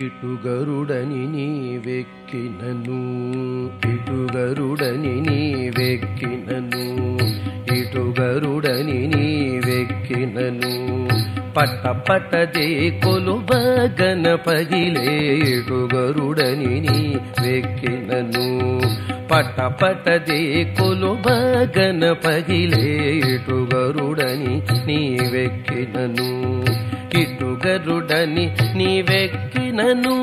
ఇటుగరుడని నీవెక్కినను ఇటుగరుడని నీవెక్కినను ఇటుగరుడని నీవెక్కినను. పట్ట పట్టదే కొలువ గణపగిలే ఇటుగరుడని నీవెక్కినను. పట్ట పట్టదే కొలువ గణపగిలే ఇటుగరుడని నీవెక్కినను. కిటుగరుడని నీవెక్కినను.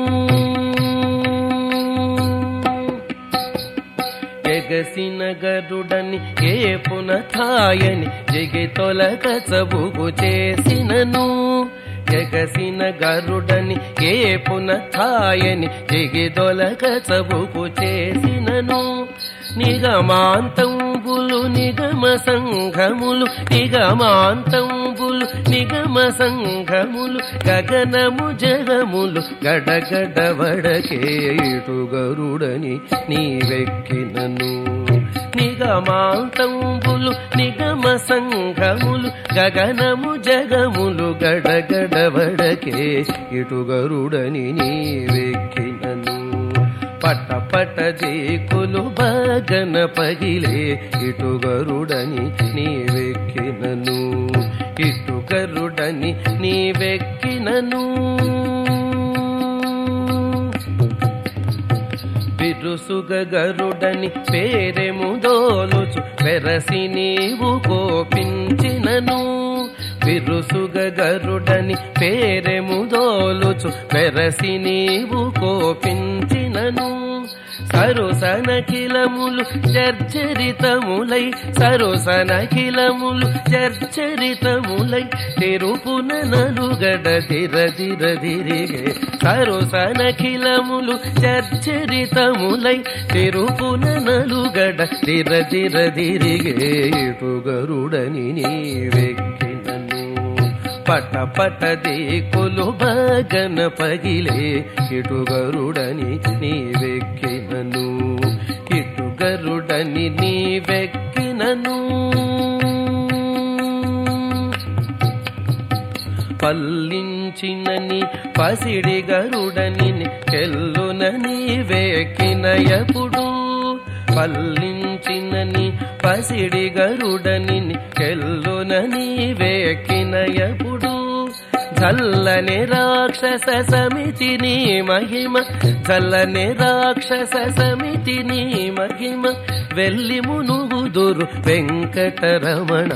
ఎగసిన గరుడని ఏ పునథాయని జగి తొలక చబుగు చేసినను. ఎగసిన గరుడని ఏ పునథాయని జగి తొలక చబుగు చేసినను. నిగమాంతంబులు నిగమ సంఘములు నిగమాంతంబులు నిగమ సంఘములు గగనము జగములు గడగడ వడకేటు గరుడని నీవెక్కినను. నిగమాంతంబులు నిగమ సంఘములు గగనము జగములు గడగడ వడకే ఇటు గరుడని నీవెక్కినను. పటపట జీకులు దేకులు పగిలే ఇటు గరుడని నీవెక్కినను ఇటు గరుడని నీవెక్కినను. బిరుసుగ గరుడని పేరెము దోలుచు పెరసి నీవు కోపించినను. బిరుసుగ గరుడని పేరెముదోలుచు వెరసి నీవు కోపించినను. సరుసనఖిలములు చర్చరితములై సరుసనఖిలములు చర్చరితములై తెరుపున నలుగడ దిర దిర దిరిగే సరుసనఖిలములు చర్చరితములై తెరుపున నలుగడ దిర దిర దిరిగే ఇటు గరుడని నీవెక్కినను పట పట దేకులు బగన పగిలే ఇటు గరుడని నీవెక్కినను. ఇటు గరుడని నీవెక్కినను. పల్లించినని పసిడి గరుడని కెల్లున నీవెక్కినయపుడు. పల్లించినని పసిడి గరుడని కెల్లున నీవెక్కినయపుడు చల్లని రాక్షస సమితి నీ మహిమ చల్లని రాక్షస సమితి నీ మహిమ. వెల్లిమును మునుగుదురు వెంకటరమణ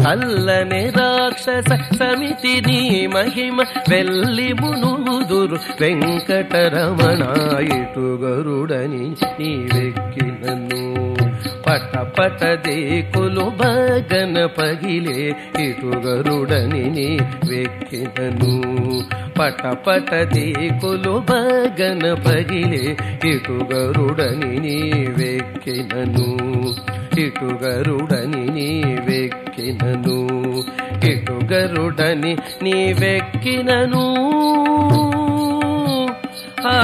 చల్లని రాక్షస సమితి నీ మహిమ వెళ్ళి మునుగుదురు వెంకటరమణ ఇటు గరుడని నీ వెక్కినను పట పట దేకులు భగన పగిలే ఇటు గరుడని నీ వెక్కినను పట పట దేకులు భగన పగిలే ఇటు గరుడని నీ వెక్కినను ఇటు నీవెక్కినను నీ నీవెక్కినను ఆ